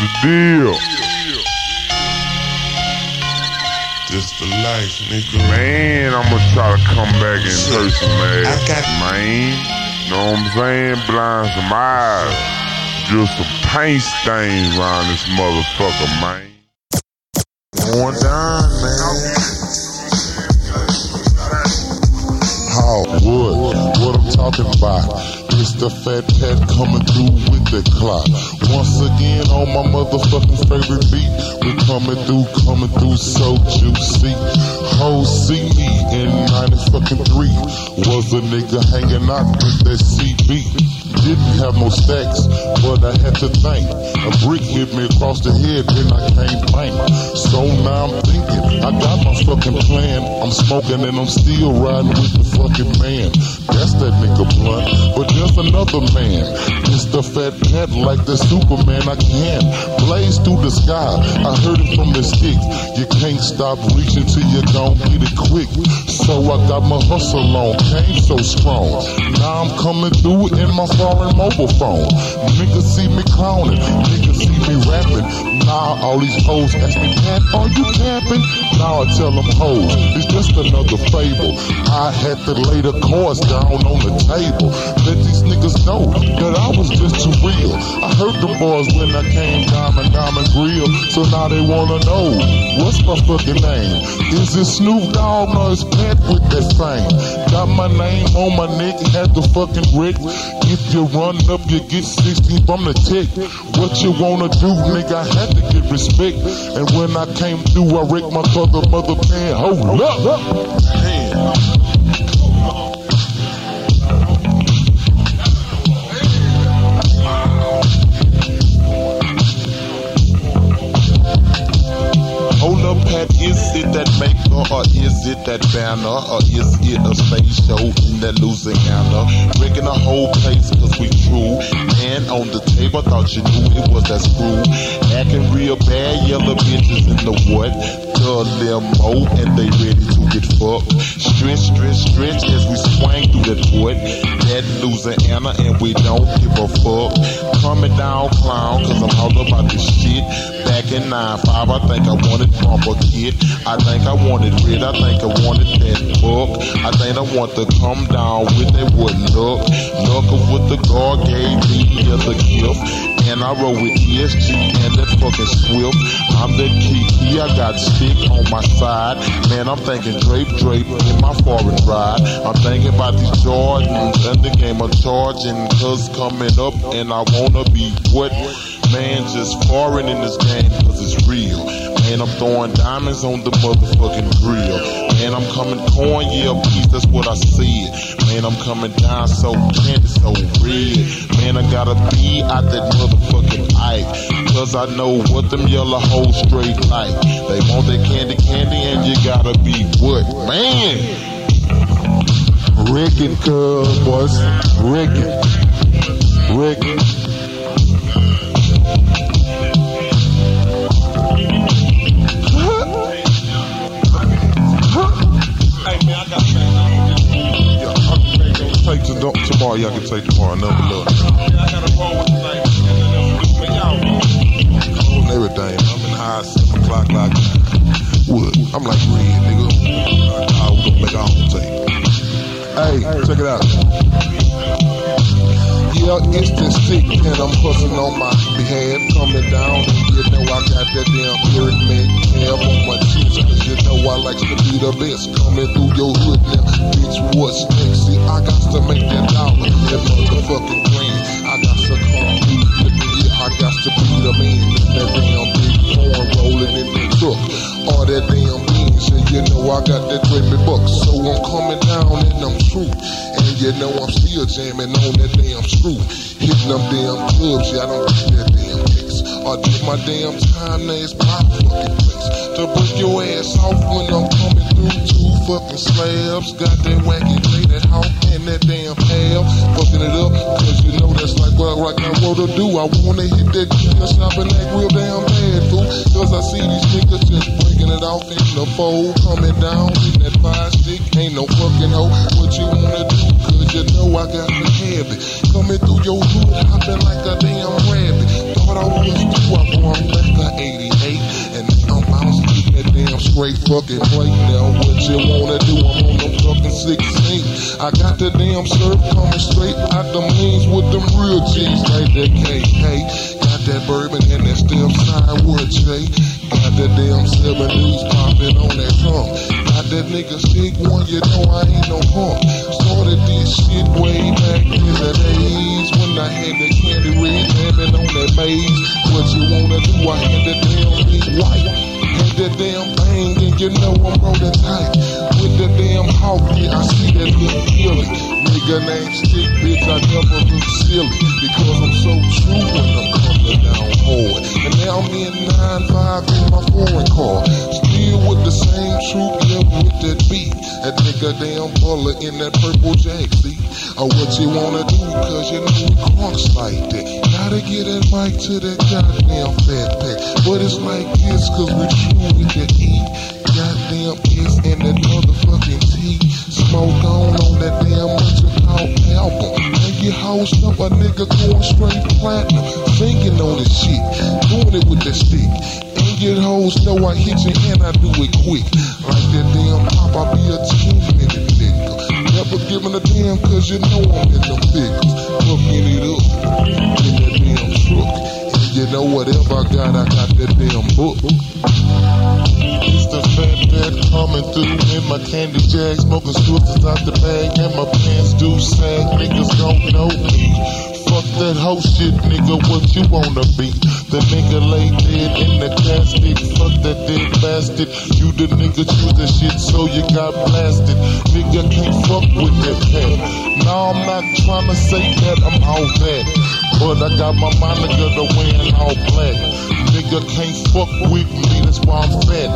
the deal? Just the life, nigga. Man, I'm gonna try to come back in person, man. I got- man. Know what I'm saying? Blind some eyes. Just some paint stains around this motherfucker, man. Going down, man. How? What? What I'm talking about? The fat cat coming through with the clock. Once again on my motherfucking favorite beat. We coming through, coming through so juicy. Hoes see me in 90 fucking three. Was a nigga hanging out with that CB. Didn't have no stacks, but I had to think. A brick hit me across the head, then I can't think. So now I'm thinking, I got my fucking plan. I'm smoking and I'm still riding with the fucking man. That's that nigga blunt. But there's another man. The fat cat like the Superman. I can't blaze through the sky. I heard it from the stick. You can't stop reaching till you gon' get it quick. So I got my hustle on, came so strong. Now I'm coming through in my foreign mobile phone. Niggas see me clowning, niggas see me rapping. Now all these hoes ask me, Pat, are you capping? Now I tell them hoes, it's just another fable. I had to lay the cards down on the table. Let niggas know that I was just too real. I heard the boys when I came diamond, diamond grill. So now they wanna know, what's my fucking name? Is it Snoop Dogg or is Pat with that thing? Got my name on my neck, had the fucking wreck. If you run up, you get 60 from the tech. What you wanna do, nigga? I had to get respect. And when I came through, I wrecked my mother, mother pan. Hold up. Damn. It that banner or is it a stage show in that Louisiana? Wrecking the whole place cause we true. Man on the table, thought you knew it was that screw. Acting real bad, yellow bitches in the what? The limo and they ready to get fucked. Stretch, stretch, stretch as we swing through that wood. That Louisiana and we don't give a fuck. Coming down clown cause I'm all about this shit. Back in 9-5, I think I wanted bumper kid. I think I wanted red, I think I wanted that book. I think I want to come down with that wood look. Look what the God gave me a gift. And I roll with ESG and that fucking Swift. I'm the Kiki, I got stick on my side. Man, I'm thinking drape, drape in my foreign ride. I'm thinking about these Jordans and the game of charging. Cause coming up and I wanna be what? Man, just foreign in this game cause it's real. Man, I'm throwing diamonds on the motherfucking grill. Man, I'm coming corn, yeah, please, that's what I said. Man, I'm coming down so candy, so red. Man, I gotta be out that motherfucking pipe. Cause I know what them yellow hoes straight like. They want that candy, candy, and you gotta be what? Man! Rigging, cuz, boys. Rigging. Rigging. Take to, tomorrow, y'all can take tomorrow, another look. Cold. I'm in high, 7 o'clock, like wood. I'm like red, nigga. Nah, we gonna make our own tape. Hey, check it out. Yeah, it's the stick and I'm hustling on my behalf. Coming down, you know I got that damn pyramid tab on my chest. Cause you know I like to be the best. Coming through your hood now, bitch, what's next? See, I got to make that dollar, that motherfucking grand. I got to come through, yeah, I got to be the man. That rolling in the. All that damn beans, and you know I got that gravy bucks. So I'm coming down and I'm through. And you know I'm still jamming on that damn screw. Hitting them damn clubs, yeah, I don't get that damn Or take my damn time, now it's my fucking place. To break your ass off when I'm coming through two fucking slabs. Got that wacky that hawk and that damn pal. Fucking it up, cause you know that's like what right now what to do. I wanna hit that deal shop and act real damn bad, fool. Cause I see these niggas just breaking it off in the fold. Coming down in that five stick, ain't no fucking hoe. What you wanna do? Cause you know I got the habit. Straight fucking plate. Now what you wanna do? I'm on the fucking 16. I got the damn surf coming straight out the means with them real G's like that KK. Got that bourbon and that still side wood Jay. Got that damn seven news popping on that trunk. Got that nigga stick one, you know I ain't no punk. Started this shit way back in the days when I had the candy red lemon on that maze. What you wanna do? I had the damn big white. Had that damn thing and you know I'm rolling tight. With the damn hawk, yeah, I see that little killing. Nigga named Stick, bitch, I never look silly. Because I'm so true when I'm coming down hard. And now I'm in 9-5 in my foreign car. Still with the same truth, yeah, with that beat. That nigga damn bullet in that purple jack, see? Or what you wanna do, cause you know crunks like that. Gotta get that mic to that goddamn fat pack. But it's like this, cause we true with that E. Goddamn S and that motherfucking T. Smoke on on that damn call album. And you host up a nigga going straight platinum. Singing on this shit, doing it with the stick. And your hoes know I hit you and I do it quick. Like that damn pop, I be a 10 minute nigga. Never giving a damn cause you know I'm in them figures. Hooking it up in that damn truck. And you know whatever I got, I got that damn book. It's the Fat Pat coming through in my candy jag, smoking swifters out the bag, and my pants do sag. Niggas don't know me. Fuck that hoe shit, nigga, what you wanna be? The nigga lay dead in the casket, fuck that dead bastard. You the nigga choose the shit, so you got blasted. Nigga can't fuck with that cat. Now I'm not trying to say that I'm all that, but I got my moniker to wearing all black. Nigga can't fuck with me, that's why I'm fat.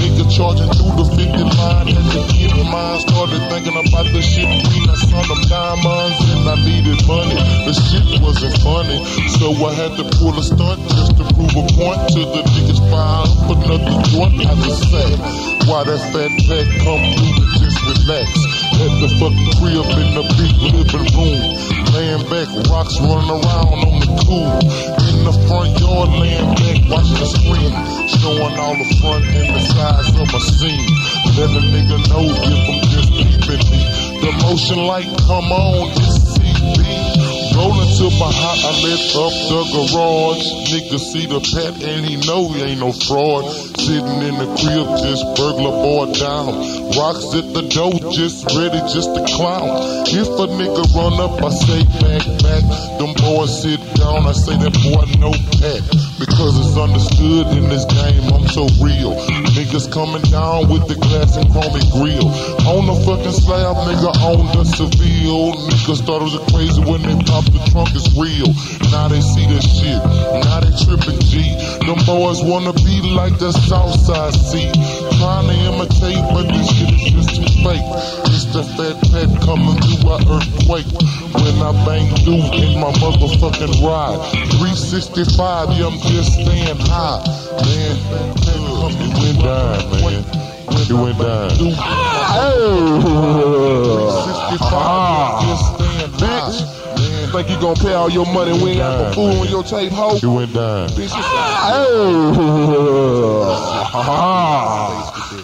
Nigga charging through the 50 line, had to get mine. Started thinking about the shit, I saw them diamonds, and I needed money. The shit wasn't funny, so I had to pull a stunt just to prove a point to the niggas file. Put another joint, I just say, why that fat pack come through and just relax. At the fucking crib in the big living room. Laying back, rocks running around on the cool. In the front yard, laying back, watching the screen. Showing all the front and the sides of my scene. Let a nigga know if I'm just peeping me. The motion light come on, it's CB. To my hot, I lit up the garage. Nigga see the pet and he know he ain't no fraud. Sitting in the crib, this burglar boy down. Rocks at the door, just ready just to clown. If a nigga run up, I say back, back. Them boys sit down, I say that boy no pack. Because it's understood in this game, I'm so real. Niggas coming down with the glass and chrome grill. On the fucking slab, nigga on the Seville. Niggas thought it was crazy when they popped the trunk, it's real. Now they see this shit, now they tripping G. Them boys wanna be like the Southside C. Trying to imitate, but this shit is just too fake. It's the Fat Pat coming through an earthquake. When I bang through in my motherfucking ride. 365, yeah, I'm just staying high. Man, it went down, man. It went down. Oh! 365, yeah, just staying high. Think you gonna pay all your money when you got food on your tape, hoe? it went down. Bitch,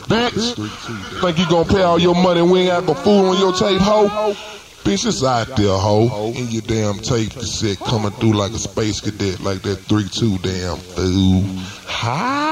Bitch, think you gonna pay all your money when you got food on your tape, hoe? Bitch, it's out there, hoe. In your damn tape cassette coming through like a space cadet, like that 3-2 damn fool. Hi.